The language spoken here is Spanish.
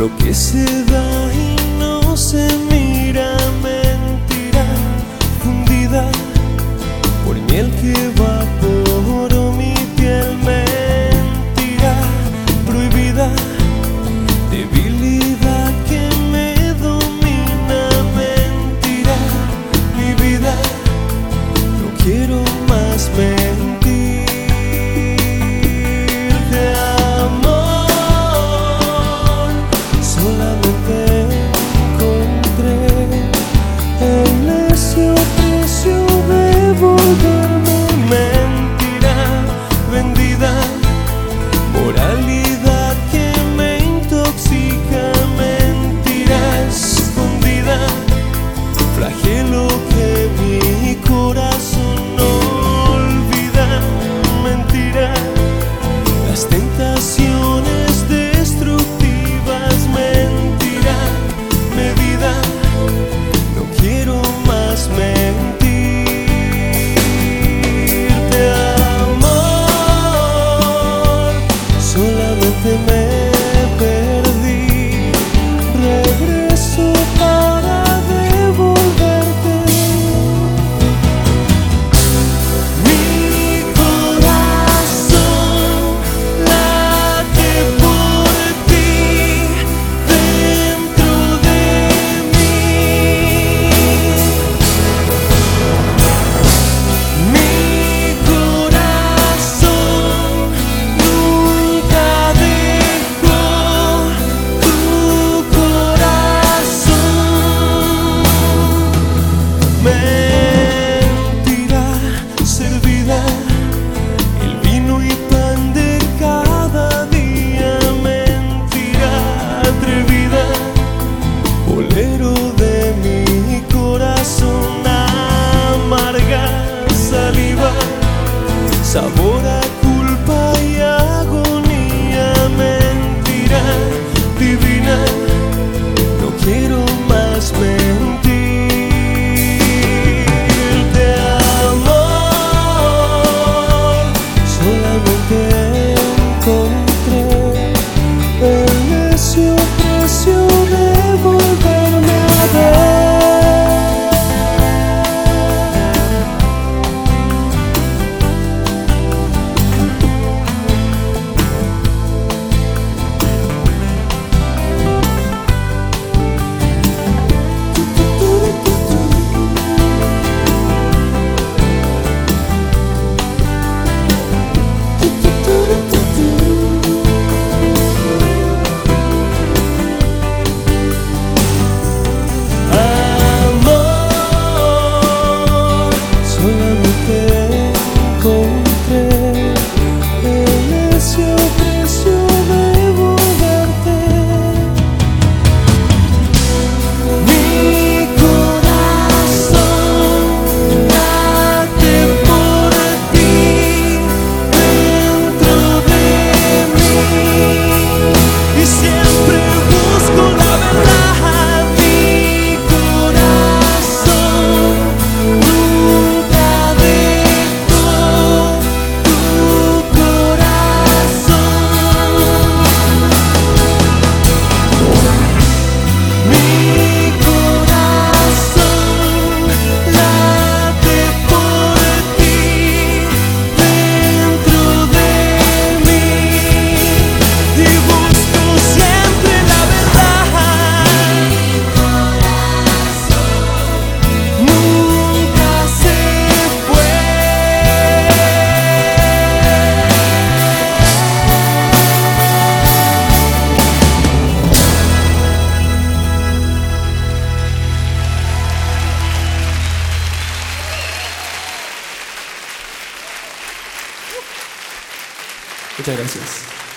Lo que se da y no se mira, mentira fundida por miel que va. te sabor a Muchas gracias.